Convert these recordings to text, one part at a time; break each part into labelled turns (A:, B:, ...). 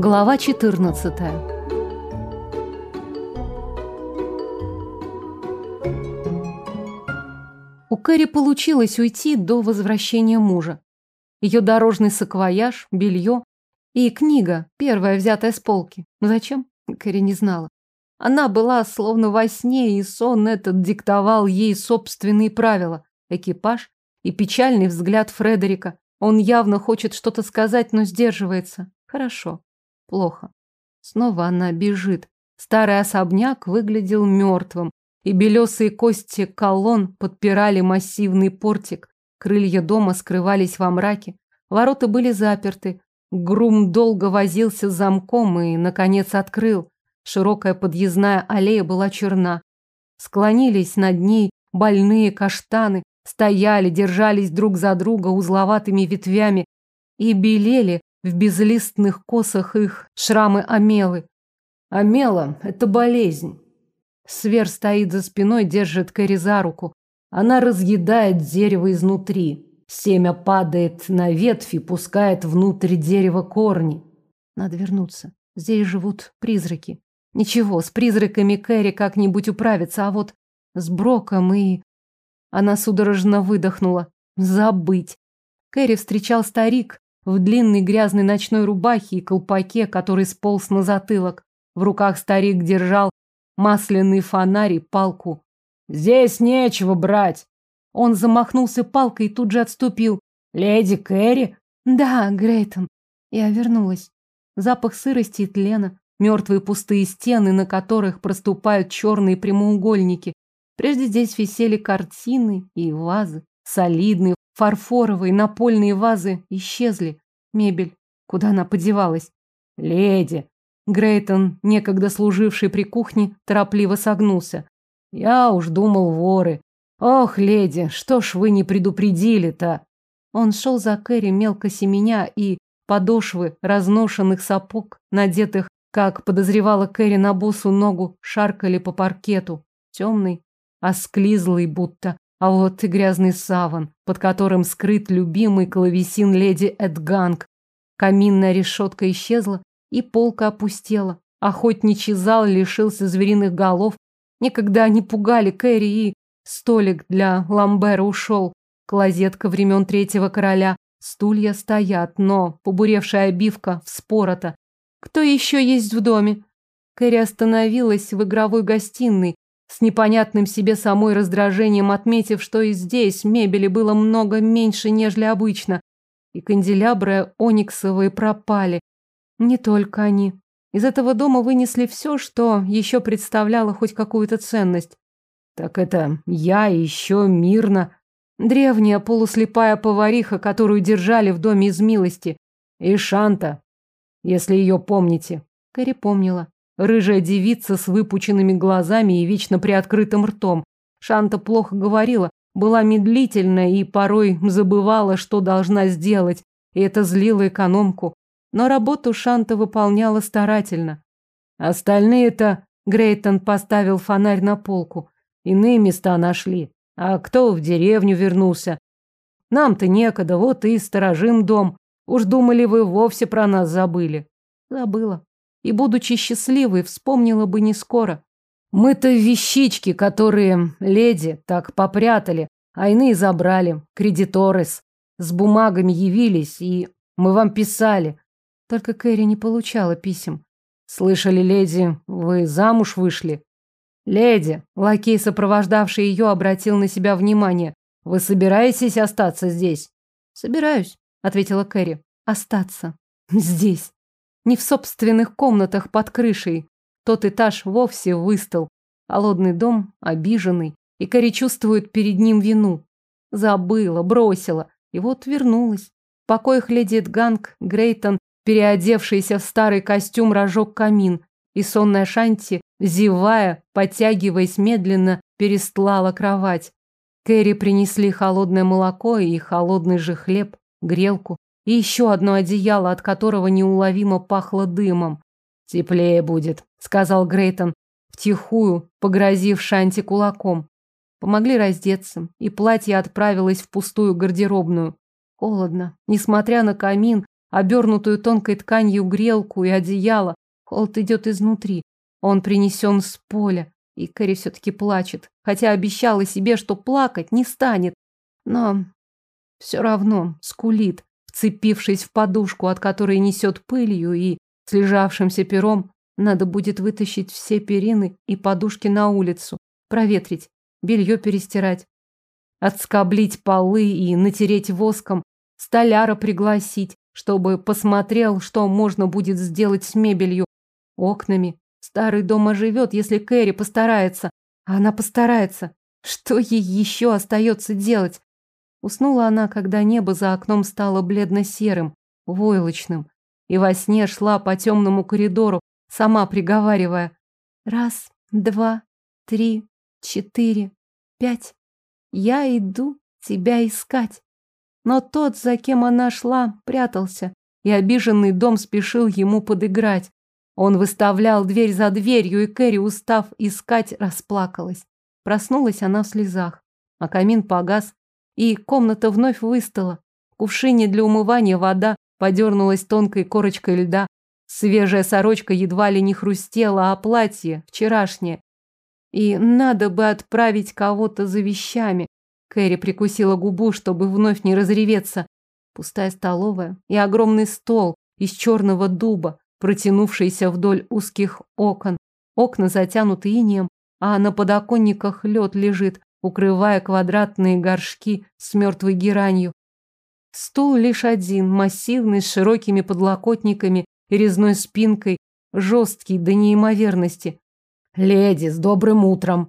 A: Глава 14. У Кэрри получилось уйти до возвращения мужа. Ее дорожный саквояж, белье и книга, первая взятая с полки. Зачем? Кэрри не знала. Она была словно во сне, и сон этот диктовал ей собственные правила. Экипаж и печальный взгляд Фредерика. Он явно хочет что-то сказать, но сдерживается. Хорошо. Плохо. Снова она бежит. Старый особняк выглядел мертвым, и белесые кости колонн подпирали массивный портик. Крылья дома скрывались во мраке. Ворота были заперты. Грум долго возился с замком и, наконец, открыл. Широкая подъездная аллея была черна. Склонились над ней больные каштаны, стояли, держались друг за друга узловатыми ветвями и белели в безлистных косах их шрамы Амелы. Амела – это болезнь. Свер стоит за спиной, держит Кэрри за руку. Она разъедает дерево изнутри. Семя падает на ветви, пускает внутрь дерева корни. Надо вернуться. Здесь живут призраки. Ничего, с призраками Кэрри как-нибудь управиться, а вот с Броком и... Она судорожно выдохнула. Забыть. Кэрри встречал старик, в длинной грязной ночной рубахе и колпаке, который сполз на затылок. В руках старик держал масляный фонарь и палку. «Здесь нечего брать!» Он замахнулся палкой и тут же отступил. «Леди Кэрри?» «Да, Грейтон». Я вернулась. Запах сырости и тлена, мертвые пустые стены, на которых проступают черные прямоугольники. Прежде здесь висели картины и вазы, солидные, Фарфоровые напольные вазы исчезли. Мебель. Куда она подевалась? Леди. Грейтон, некогда служивший при кухне, торопливо согнулся. Я уж думал воры. Ох, леди, что ж вы не предупредили-то? Он шел за Кэрри мелко семеня и подошвы разношенных сапог, надетых, как подозревала Кэрри на босу ногу, шаркали по паркету. Темный, осклизлый будто, а вот и грязный саван, под которым скрыт любимый клавесин леди Эдганг. Каминная решетка исчезла, и полка опустела. Охотничий зал лишился звериных голов. Никогда они пугали Кэрри, и столик для Ламбера ушел. Клозетка времен третьего короля. Стулья стоят, но побуревшая обивка вспорота. Кто еще есть в доме? Кэрри остановилась в игровой гостиной, с непонятным себе самой раздражением отметив, что и здесь мебели было много меньше, нежели обычно, и канделябры ониксовые пропали. Не только они. Из этого дома вынесли все, что еще представляло хоть какую-то ценность. Так это я еще мирно. Древняя полуслепая повариха, которую держали в доме из милости. И Шанта, если ее помните. Кэрри помнила. Рыжая девица с выпученными глазами и вечно приоткрытым ртом. Шанта плохо говорила, была медлительна и порой забывала, что должна сделать, и это злило экономку. Но работу Шанта выполняла старательно. Остальные-то Грейтон поставил фонарь на полку. Иные места нашли. А кто в деревню вернулся? Нам-то некогда, вот и сторожим дом. Уж думали, вы вовсе про нас забыли. Забыла и, будучи счастливой, вспомнила бы не скоро. Мы-то вещички, которые леди так попрятали, а иные забрали, кредиторес. С бумагами явились, и мы вам писали. Только Кэрри не получала писем. Слышали, леди, вы замуж вышли? Леди, лакей, сопровождавший ее, обратил на себя внимание. Вы собираетесь остаться здесь? Собираюсь, ответила Кэрри. Остаться здесь не в собственных комнатах под крышей. Тот этаж вовсе выстал. Холодный дом, обиженный, и Кэрри чувствует перед ним вину. Забыла, бросила, и вот вернулась. В покоях леди Эдганг Грейтон, переодевшийся в старый костюм, разжег камин, и сонная Шанти, зевая, подтягиваясь медленно, перестлала кровать. Кэрри принесли холодное молоко и холодный же хлеб, грелку и еще одно одеяло, от которого неуловимо пахло дымом. «Теплее будет», — сказал Грейтон, втихую погрозив Шанти кулаком. Помогли раздеться, и платье отправилось в пустую гардеробную. Холодно. Несмотря на камин, обернутую тонкой тканью грелку и одеяло. Холод идет изнутри. Он принесен с поля. И Кэрри все-таки плачет, хотя обещала себе, что плакать не станет. Но все равно скулит, вцепившись в подушку, от которой несет пылью и слежавшимся пером. Надо будет вытащить все перины и подушки на улицу, проветрить, белье перестирать, отскоблить полы и натереть воском, столяра пригласить, чтобы посмотрел, что можно будет сделать с мебелью, окнами, Старый дом оживет, если Кэрри постарается. А она постарается. Что ей еще остается делать? Уснула она, когда небо за окном стало бледно-серым, войлочным, и во сне шла по темному коридору, сама приговаривая «Раз, два, три, четыре, пять. Я иду тебя искать». Но тот, за кем она шла, прятался, и обиженный дом спешил ему подыграть. Он выставлял дверь за дверью, и Кэрри, устав искать, расплакалась. Проснулась она в слезах, а камин погас, и комната вновь выстала. В кувшине для умывания вода подернулась тонкой корочкой льда. Свежая сорочка едва ли не хрустела, а платье вчерашнее. И надо бы отправить кого-то за вещами. Кэрри прикусила губу, чтобы вновь не разреветься. Пустая столовая и огромный стол из черного дуба, протянувшийся вдоль узких окон. Окна затянуты инеем, а на подоконниках лед лежит, укрывая квадратные горшки с мертвой геранью. Стул лишь один, массивный, с широкими подлокотниками и резной спинкой, жесткий до неимоверности. «Леди, с добрым утром!»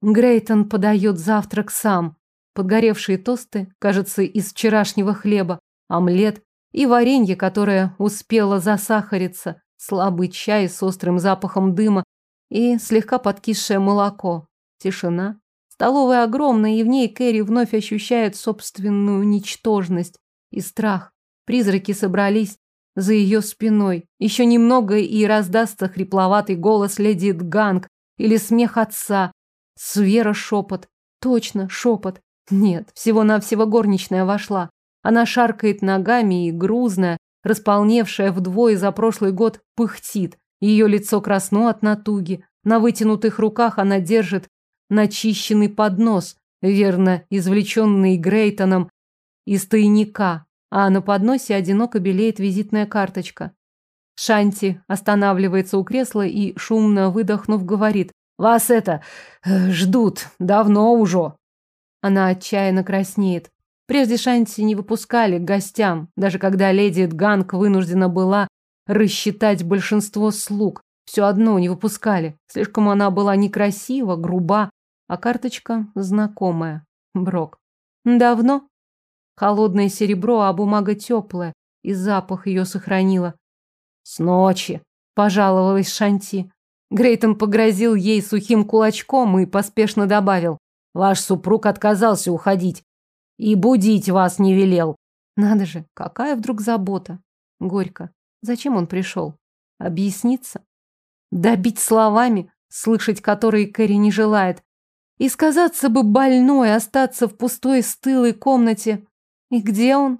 A: Грейтон подает завтрак сам. Подгоревшие тосты, кажется, из вчерашнего хлеба, омлет, и варенье, которое успело засахариться, слабый чай с острым запахом дыма и слегка подкисшее молоко. Тишина. Столовая огромная, и в ней Кэрри вновь ощущает собственную ничтожность и страх. Призраки собрались за ее спиной. Еще немного и раздастся хрипловатый голос леди Ганг или смех отца. Свера шепот. Точно, шепот. Нет, всего-навсего горничная вошла. Она шаркает ногами и грузная, располневшая вдвое за прошлый год, пыхтит. Ее лицо красно от натуги. На вытянутых руках она держит начищенный поднос, верно извлеченный Грейтоном из тайника, а на подносе одиноко белеет визитная карточка. Шанти останавливается у кресла и, шумно выдохнув, говорит «Вас это... Э, ждут. Давно уже». Она отчаянно краснеет. Прежде Шанти не выпускали к гостям, даже когда леди Ганг вынуждена была рассчитать большинство слуг. Все одно не выпускали. Слишком она была некрасива, груба, а карточка знакомая. Брок. Давно? Холодное серебро, а бумага теплая, и запах ее сохранила. С ночи, пожаловалась Шанти. Грейтон погрозил ей сухим кулачком и поспешно добавил. Ваш супруг отказался уходить. И будить вас не велел. Надо же, какая вдруг забота. Горько. Зачем он пришел? Объясниться? Добить словами, слышать которые Кэрри не желает. И сказаться бы больной, остаться в пустой стылой комнате. И где он?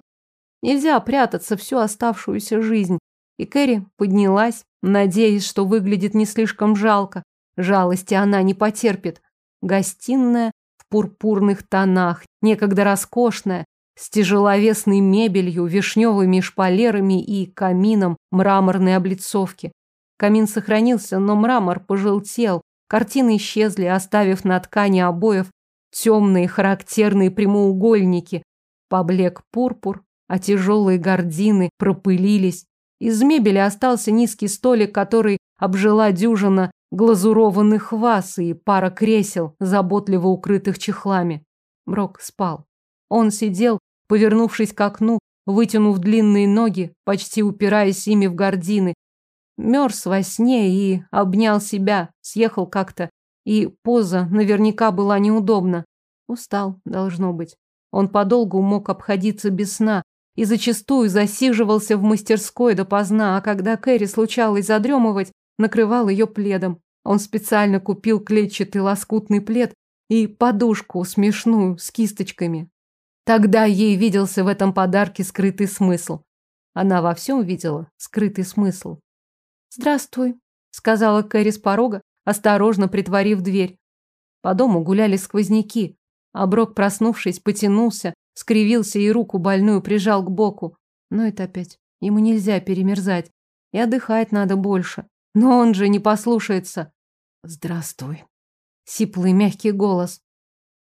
A: Нельзя прятаться всю оставшуюся жизнь. И Кэрри поднялась, надеясь, что выглядит не слишком жалко. Жалости она не потерпит. Гостиная пурпурных тонах, некогда роскошная, с тяжеловесной мебелью, вишневыми шпалерами и камином мраморной облицовки. Камин сохранился, но мрамор пожелтел, картины исчезли, оставив на ткани обоев темные характерные прямоугольники. Поблек пурпур, а тяжелые гардины пропылились. Из мебели остался низкий столик, который обжила дюжина глазурованных ваз и пара кресел, заботливо укрытых чехлами. Брок спал. Он сидел, повернувшись к окну, вытянув длинные ноги, почти упираясь ими в гардины. Мерз во сне и обнял себя, съехал как-то, и поза наверняка была неудобна. Устал, должно быть. Он подолгу мог обходиться без сна и зачастую засиживался в мастерской допоздна, а когда Кэрри случалось задремывать, накрывал ее пледом. Он специально купил клетчатый лоскутный плед и подушку смешную с кисточками. Тогда ей виделся в этом подарке скрытый смысл. Она во всем видела скрытый смысл. «Здравствуй», — сказала Кэрри с порога, осторожно притворив дверь. По дому гуляли сквозняки, а Брок, проснувшись, потянулся, скривился и руку больную прижал к боку. Но это опять. Ему нельзя перемерзать. И отдыхать надо больше. Но он же не послушается. «Здравствуй», Сиплый мягкий голос.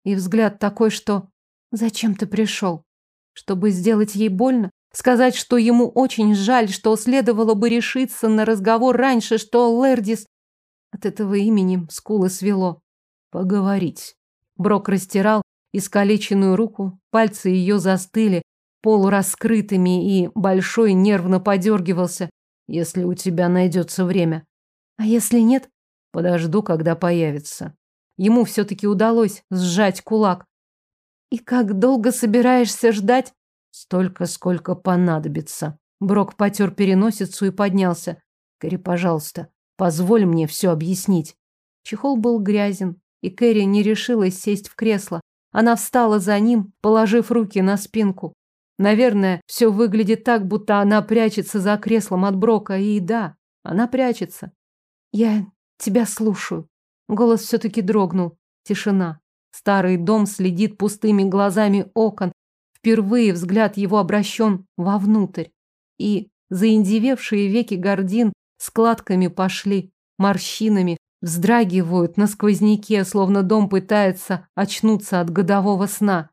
A: И взгляд такой, что... Зачем ты пришел? Чтобы сделать ей больно? Сказать, что ему очень жаль, что следовало бы решиться на разговор раньше, что Лердис... От этого имени скулы свело. Поговорить. Брок растирал искалеченную руку, пальцы ее застыли, полураскрытыми, и большой нервно подергивался, если у тебя найдется время. А если нет? Подожду, когда появится. Ему все-таки удалось сжать кулак. «И как долго собираешься ждать?» «Столько, сколько понадобится». Брок потер переносицу и поднялся. «Кэрри, пожалуйста, позволь мне все объяснить». Чехол был грязен, и Кэрри не решилась сесть в кресло. Она встала за ним, положив руки на спинку. Наверное, все выглядит так, будто она прячется за креслом от Брока. И да, она прячется. «Я тебя слушаю», Голос все-таки дрогнул. Тишина. Старый дом следит пустыми глазами окон. Впервые взгляд его обращен вовнутрь. И заиндевевшие веки гордин складками пошли, морщинами, вздрагивают на сквозняке, словно дом пытается очнуться от годового сна.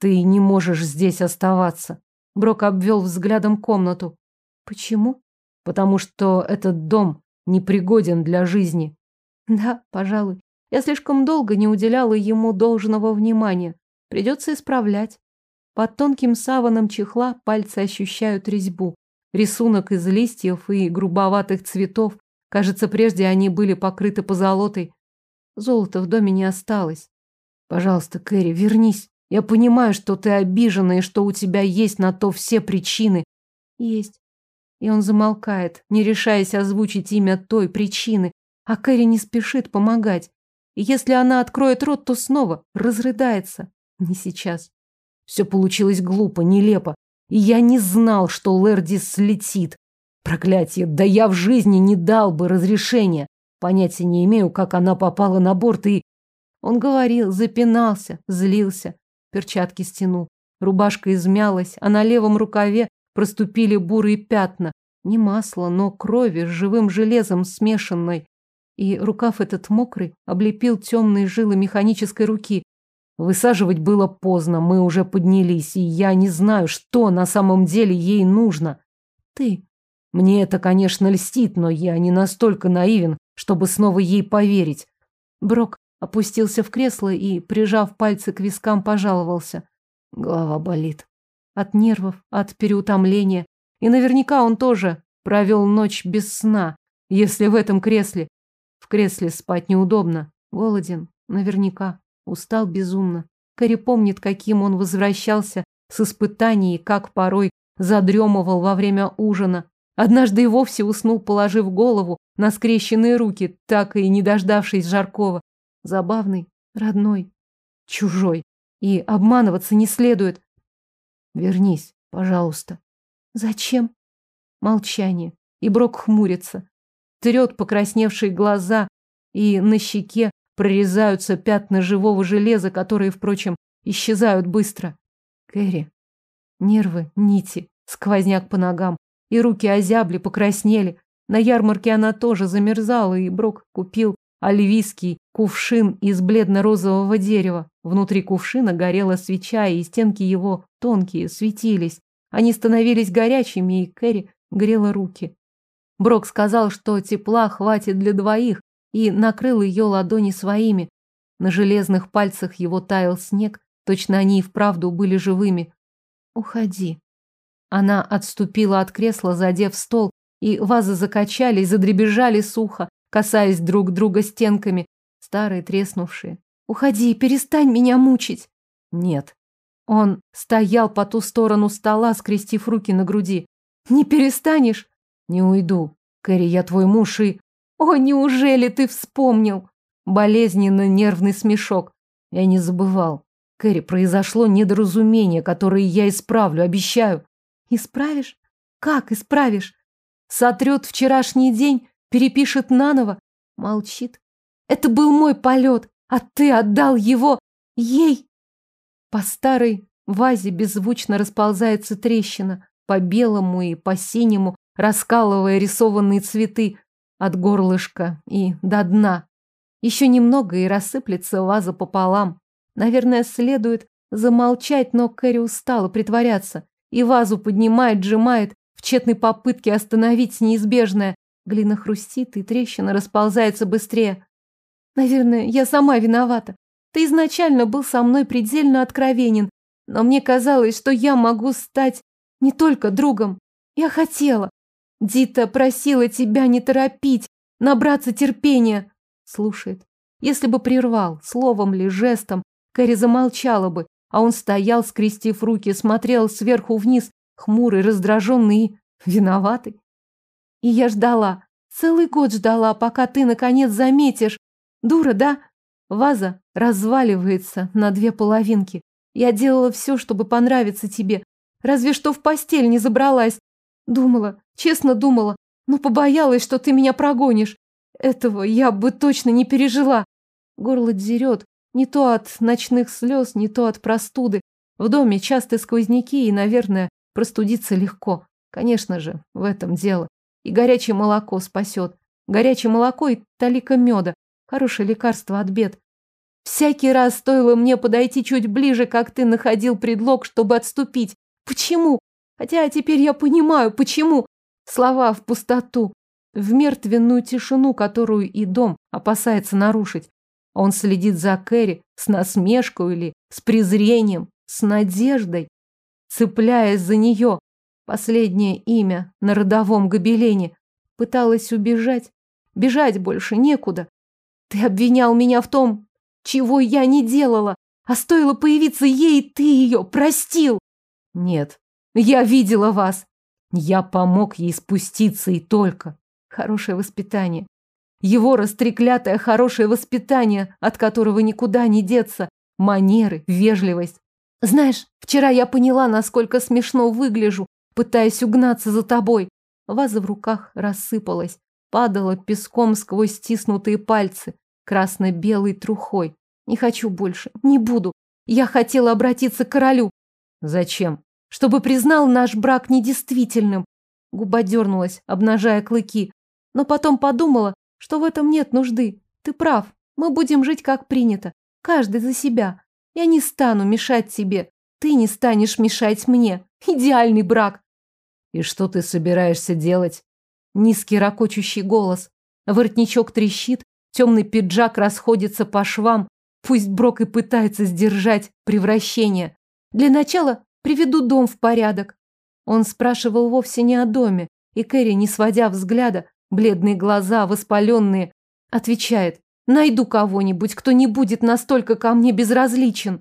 A: Ты не можешь здесь оставаться. Брок обвел взглядом комнату. Почему? Потому что этот дом непригоден для жизни. Да, пожалуй. Я слишком долго не уделяла ему должного внимания. Придется исправлять. Под тонким саваном чехла пальцы ощущают резьбу. Рисунок из листьев и грубоватых цветов. Кажется, прежде они были покрыты позолотой. Золота в доме не осталось. Пожалуйста, Кэрри, вернись. Я понимаю, что ты обижена и что у тебя есть на то все причины. Есть. И он замолкает, не решаясь озвучить имя той причины, а Кэрри не спешит помогать. И если она откроет рот, то снова разрыдается. Не сейчас. Все получилось глупо, нелепо. И я не знал, что Лердис слетит. Проклятие, да я в жизни не дал бы разрешения. Понятия не имею, как она попала на борт и... Он говорил, запинался, злился. Перчатки стянул. Рубашка измялась, а на левом рукаве проступили бурые пятна. Не масло, но крови с живым железом смешанной и рукав этот мокрый облепил темные жилы механической руки. Высаживать было поздно, мы уже поднялись, и я не знаю, что на самом деле ей нужно. Ты. Мне это, конечно, льстит, но я не настолько наивен, чтобы снова ей поверить. Брок опустился в кресло и, прижав пальцы к вискам, пожаловался. Голова болит. От нервов, от переутомления. И наверняка он тоже провел ночь без сна, если в этом кресле в кресле спать неудобно. Голоден. Наверняка. Устал безумно. Кэрри помнит, каким он возвращался с испытаний как порой задремывал во время ужина. Однажды и вовсе уснул, положив голову на скрещенные руки, так и не дождавшись жаркого. Забавный, родной, чужой. И обманываться не следует. Вернись, пожалуйста. Зачем? Молчание. И Брок хмурится трет покрасневшие глаза, и на щеке прорезаются пятна живого железа, которые, впрочем, исчезают быстро. Кэрри. Нервы, нити, сквозняк по ногам, и руки озябли, покраснели. На ярмарке она тоже замерзала, и Брок купил альвийский кувшин из бледно-розового дерева. Внутри кувшина горела свеча, и стенки его, тонкие, светились. Они становились горячими, и Кэрри грела руки. Брок сказал, что тепла хватит для двоих, и накрыл ее ладони своими. На железных пальцах его таял снег, точно они и вправду были живыми. «Уходи». Она отступила от кресла, задев стол, и вазы закачались, задребежали сухо, касаясь друг друга стенками, старые треснувшие. «Уходи, перестань меня мучить!» «Нет». Он стоял по ту сторону стола, скрестив руки на груди. «Не перестанешь?» Не уйду. Кэрри, я твой муж и... О, неужели ты вспомнил? Болезненно нервный смешок. Я не забывал. Кэрри, произошло недоразумение, которое я исправлю, обещаю. Исправишь? Как исправишь? Сотрет вчерашний день, перепишет наново. Молчит. Это был мой полет, а ты отдал его ей. По старой вазе беззвучно расползается трещина, по белому и по синему, раскалывая рисованные цветы от горлышка и до дна. Еще немного и рассыплется ваза пополам. Наверное, следует замолчать, но Кэрри устала притворяться. И вазу поднимает, сжимает, в тщетной попытке остановить неизбежное. Глина хрустит, и трещина расползается быстрее. Наверное, я сама виновата. Ты изначально был со мной предельно откровенен, но мне казалось, что я могу стать не только другом. Я хотела. Дита просила тебя не торопить, набраться терпения. Слушает. Если бы прервал, словом ли, жестом, Кэрри замолчала бы, а он стоял, скрестив руки, смотрел сверху вниз, хмурый, раздраженный и виноватый. И я ждала, целый год ждала, пока ты, наконец, заметишь. Дура, да? Ваза разваливается на две половинки. Я делала все, чтобы понравиться тебе. Разве что в постель не забралась. Думала, честно думала, но побоялась, что ты меня прогонишь. Этого я бы точно не пережила. Горло дерет, не то от ночных слез, не то от простуды. В доме часто сквозняки, и, наверное, простудиться легко. Конечно же, в этом дело. И горячее молоко спасет. Горячее молоко и талика меда. Хорошее лекарство от бед. Всякий раз стоило мне подойти чуть ближе, как ты находил предлог, чтобы отступить. Почему? Хотя теперь я понимаю, почему. Слова в пустоту в мертвенную тишину, которую и дом опасается нарушить. Он следит за Кэрри с насмешкой или с презрением, с надеждой, цепляясь за нее. Последнее имя на родовом гобелене. Пыталась убежать. Бежать больше некуда. Ты обвинял меня в том, чего я не делала, а стоило появиться ей, ты ее простил. Нет, я видела вас. Я помог ей спуститься и только. Хорошее воспитание. Его растреклятое хорошее воспитание, от которого никуда не деться. Манеры, вежливость. Знаешь, вчера я поняла, насколько смешно выгляжу, пытаясь угнаться за тобой. Ваза в руках рассыпалась, падала песком сквозь стиснутые пальцы, красно-белой трухой. Не хочу больше, не буду. Я хотела обратиться к королю. Зачем? Чтобы признал наш брак недействительным. Губа дернулась, обнажая клыки но потом подумала, что в этом нет нужды. Ты прав, мы будем жить как принято, каждый за себя. Я не стану мешать тебе, ты не станешь мешать мне. Идеальный брак. И что ты собираешься делать? Низкий ракочущий голос. Воротничок трещит, темный пиджак расходится по швам. Пусть Брок и пытается сдержать превращение. Для начала приведу дом в порядок. Он спрашивал вовсе не о доме, и Кэрри, не сводя взгляда, бледные глаза, воспаленные, отвечает, найду кого-нибудь, кто не будет настолько ко мне безразличен.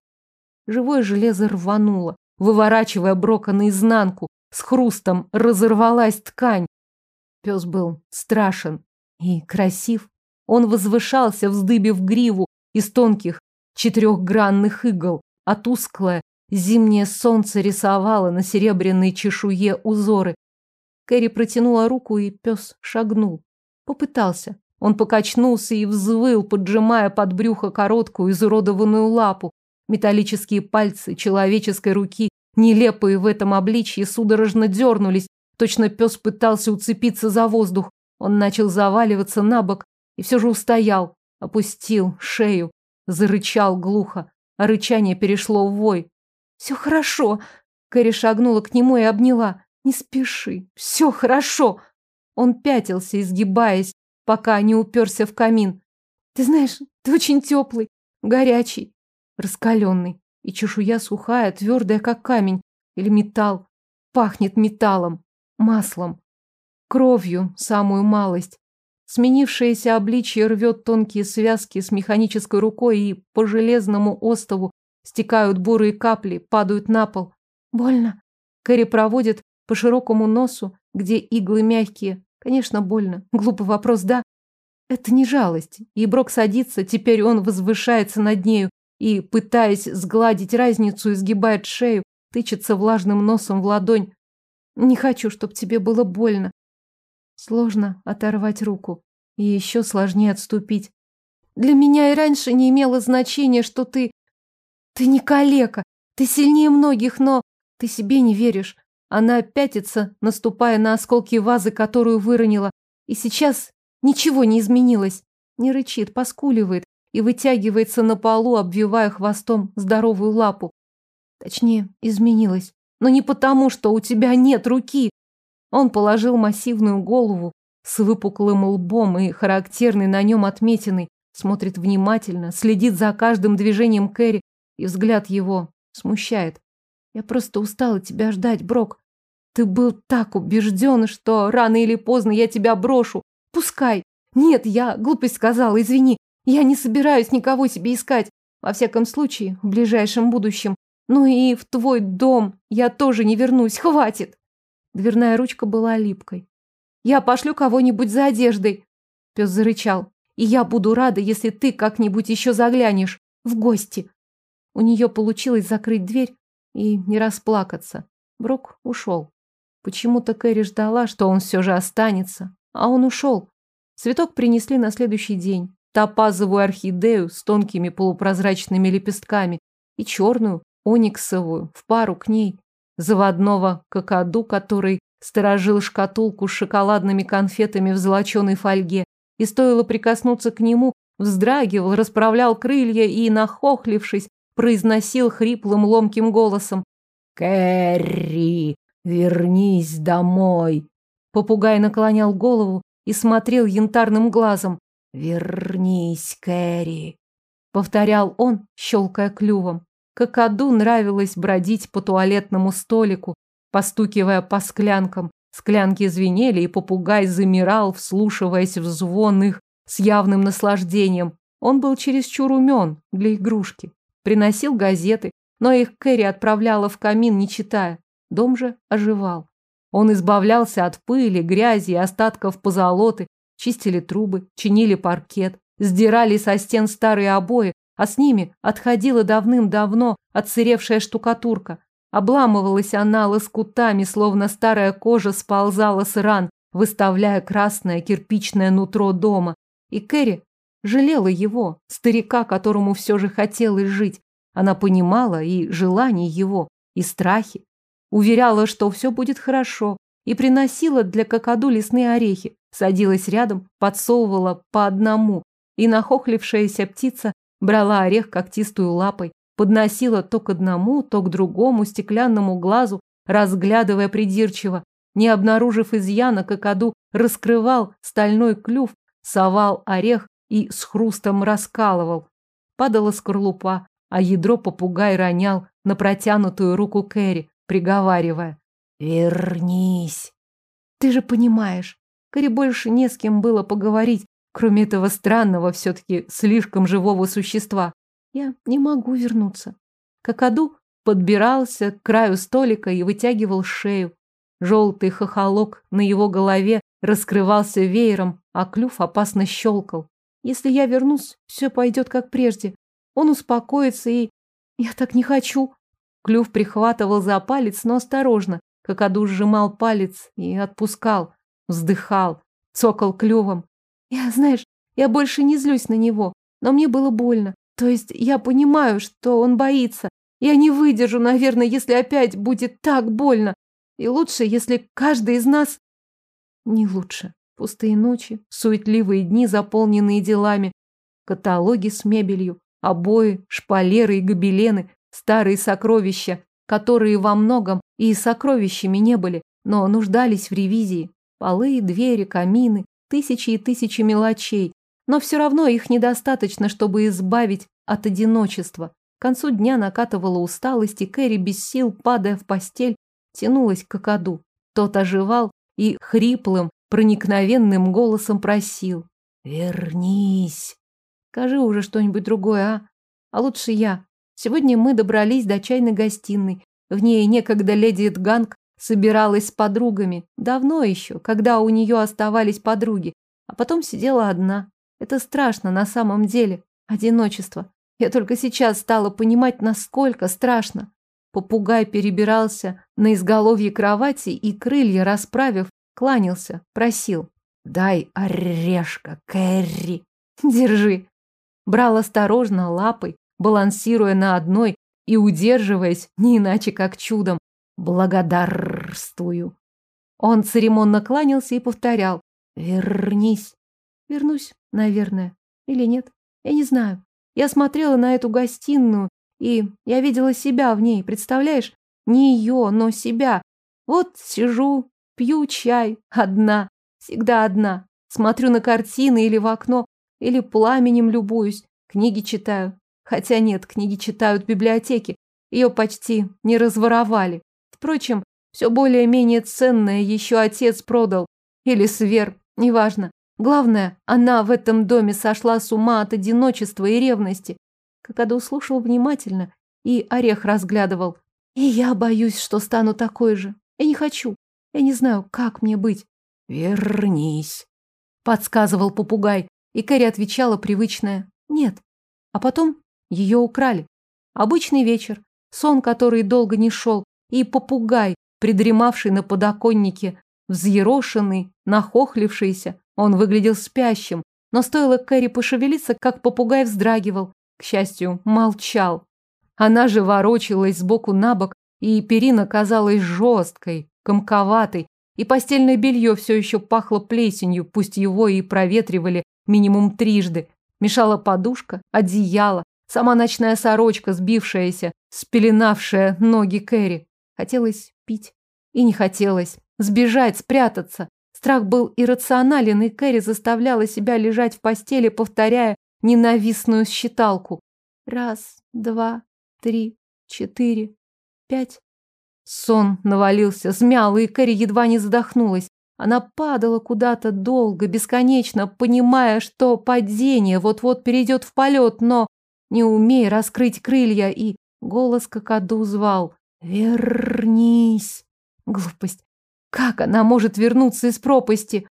A: Живое железо рвануло, выворачивая Брока наизнанку, с хрустом разорвалась ткань. Пес был страшен и красив. Он возвышался, вздыбив гриву из тонких четырехгранных игл, а тусклое зимнее солнце рисовало на серебряной чешуе узоры, Кэрри протянула руку, и пес шагнул. Попытался. Он покачнулся и взвыл, поджимая под брюхо короткую изуродованную лапу. Металлические пальцы человеческой руки, нелепые в этом обличье, судорожно дернулись. Точно пес пытался уцепиться за воздух. Он начал заваливаться на бок и все же устоял. Опустил шею, зарычал глухо, а рычание перешло в вой. «Все хорошо!» Кэрри шагнула к нему и обняла. Не спеши, все хорошо. Он пятился, изгибаясь, пока не уперся в камин. Ты знаешь, ты очень теплый, горячий, раскаленный. И чешуя сухая, твердая, как камень. Или металл. Пахнет металлом, маслом, кровью, самую малость. Сменившееся обличье рвет тонкие связки с механической рукой, и по железному остову стекают бурые капли, падают на пол. Больно. Кэрри проводит по широкому носу, где иглы мягкие. Конечно, больно. Глупый вопрос, да? Это не жалость. И Брок садится, теперь он возвышается над нею и, пытаясь сгладить разницу, изгибает шею, тычется влажным носом в ладонь. Не хочу, чтобы тебе было больно. Сложно оторвать руку. И еще сложнее отступить. Для меня и раньше не имело значения, что ты... Ты не калека. Ты сильнее многих, но ты себе не веришь. Она пятится, наступая на осколки вазы, которую выронила. И сейчас ничего не изменилось. Не рычит, поскуливает и вытягивается на полу, обвивая хвостом здоровую лапу. Точнее, изменилось. Но не потому, что у тебя нет руки. Он положил массивную голову с выпуклым лбом и характерной на нем отметиной, смотрит внимательно, следит за каждым движением Кэрри, и взгляд его смущает. Я просто устала тебя ждать, Брок. Ты был так убежден, что рано или поздно я тебя брошу. Пускай. Нет, я глупость сказала, извини. Я не собираюсь никого себе искать. Во всяком случае, в ближайшем будущем. Ну и в твой дом я тоже не вернусь. Хватит. Дверная ручка была липкой. Я пошлю кого-нибудь за одеждой. Пес зарычал. И я буду рада, если ты как-нибудь еще заглянешь. В гости. У нее получилось закрыть дверь и не расплакаться. Брок ушел. Почему-то Кэрри ждала, что он все же останется, а он ушел. Цветок принесли на следующий день. Топазовую орхидею с тонкими полупрозрачными лепестками и черную, ониксовую, в пару к ней. Заводного какаду, который сторожил шкатулку с шоколадными конфетами в золоченой фольге, и стоило прикоснуться к нему, вздрагивал, расправлял крылья и, нахохлившись, произносил хриплым ломким голосом «Кэрри, «Вернись домой!» Попугай наклонял голову и смотрел янтарным глазом. «Вернись, Кэрри!» Повторял он, щелкая клювом. Какаду нравилось бродить по туалетному столику, постукивая по склянкам. Склянки звенели, и попугай замирал, вслушиваясь в звон их с явным наслаждением. Он был чересчур умен для игрушки. Приносил газеты, но их Кэрри отправляла в камин, не читая. Дом же оживал. Он избавлялся от пыли, грязи и остатков позолоты, чистили трубы, чинили паркет, сдирали со стен старые обои, а с ними отходила давным-давно отсыревшая штукатурка. Обламывалась она лоскутами, словно старая кожа сползала с ран, выставляя красное кирпичное нутро дома. И Кэрри жалела его, старика, которому все же хотелось жить. Она понимала и желания его, и страхи, Уверяла, что все будет хорошо, и приносила для какаду лесные орехи. Садилась рядом, подсовывала по одному, и нахохлившаяся птица брала орех когтистую лапой, подносила то к одному, то к другому стеклянному глазу, разглядывая придирчиво. Не обнаружив изъяна, какаду раскрывал стальной клюв, совал орех и с хрустом раскалывал. Падала скорлупа, а ядро попугай ронял на протянутую руку Кэрри приговаривая «Вернись». Ты же понимаешь, Кэрри больше не с кем было поговорить, кроме этого странного, все-таки слишком живого существа. Я не могу вернуться. Какаду подбирался к краю столика и вытягивал шею. Желтый хохолок на его голове раскрывался веером, а клюв опасно щелкал. Если я вернусь, все пойдет как прежде. Он успокоится и... Я так не хочу. Клюв прихватывал за палец, но осторожно. Какаду сжимал палец и отпускал. Вздыхал, цокал клювом. Я, знаешь, я больше не злюсь на него, но мне было больно. То есть я понимаю, что он боится. Я не выдержу, наверное, если опять будет так больно. И лучше, если каждый из нас... Не лучше. Пустые ночи, суетливые дни, заполненные делами, каталоги с мебелью, обои, шпалеры и гобелены, Старые сокровища, которые во многом и сокровищами не были, но нуждались в ревизии. Полы, двери, камины, тысячи и тысячи мелочей. Но все равно их недостаточно, чтобы избавить от одиночества. К концу дня накатывала усталость, и Кэрри без сил, падая в постель, тянулась к Акаду. Тот оживал и хриплым, проникновенным голосом просил. «Вернись!» Скажи уже что-нибудь другое, а? А лучше я. Сегодня мы добрались до чайной гостиной. В ней некогда леди Эдганг собиралась с подругами. Давно еще, когда у нее оставались подруги. А потом сидела одна. Это страшно на самом деле. Одиночество. Я только сейчас стала понимать, насколько страшно. Попугай перебирался на изголовье кровати и, крылья расправив, кланялся, просил. «Дай орешка, Кэрри!» «Держи!» Брал осторожно, лапой, балансируя на одной и удерживаясь, не иначе как чудом. «Благодарствую!» Он церемонно кланялся и повторял. «Вернись!» Вернусь, наверное. Или нет? Я не знаю. Я смотрела на эту гостиную, и я видела себя в ней, представляешь? Не ее, но себя. Вот сижу, пью чай, одна, всегда одна. Смотрю на картины или в окно, или пламенем любуюсь, книги читаю. Хотя нет, книги читают в библиотеке. Ее почти не разворовали. Впрочем, все более-менее ценное еще отец продал. Или свер, неважно. Главное, она в этом доме сошла с ума от одиночества и ревности. Какаду слушал внимательно и орех разглядывал. И я боюсь, что стану такой же. Я не хочу. Я не знаю, как мне быть. Вернись, подсказывал попугай, и Кэрри отвечала привычное «нет». А потом ее украли. Обычный вечер, сон, который долго не шел, и попугай, придремавший на подоконнике, взъерошенный, нахохлившийся, он выглядел спящим, но стоило Кэрри пошевелиться, как попугай вздрагивал. К счастью, молчал. Она же ворочалась сбоку на бок, и перина казалась жесткой, комковатой, и постельное белье все еще пахло плесенью, пусть его и проветривали минимум трижды. Мешала подушка, одеяло, сама ночная сорочка, сбившаяся, спеленавшая ноги Кэрри. Хотелось пить. И не хотелось. Сбежать, спрятаться. Страх был иррационален, и Кэрри заставляла себя лежать в постели, повторяя ненавистную считалку. Раз, два, три, четыре, пять. Сон навалился, смял, и Кэрри едва не задохнулась. Она падала куда-то долго, бесконечно, понимая, что падение вот-вот перейдет в полет, но не умея раскрыть крылья, и голос какаду звал «Вернись!» Глупость. Как она может вернуться из пропасти?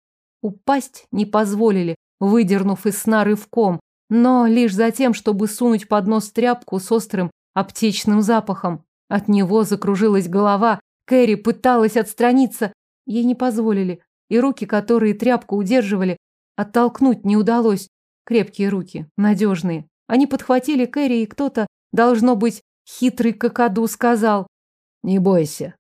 A: Упасть не позволили, выдернув из сна рывком, но лишь за тем, чтобы сунуть под нос тряпку с острым аптечным запахом. От него закружилась голова, Кэрри пыталась отстраниться, ей не позволили, и руки, которые тряпку удерживали, оттолкнуть не удалось. Крепкие руки, надежные. Они подхватили Кэрри, и кто-то, должно быть, хитрый какаду сказал. «Не бойся,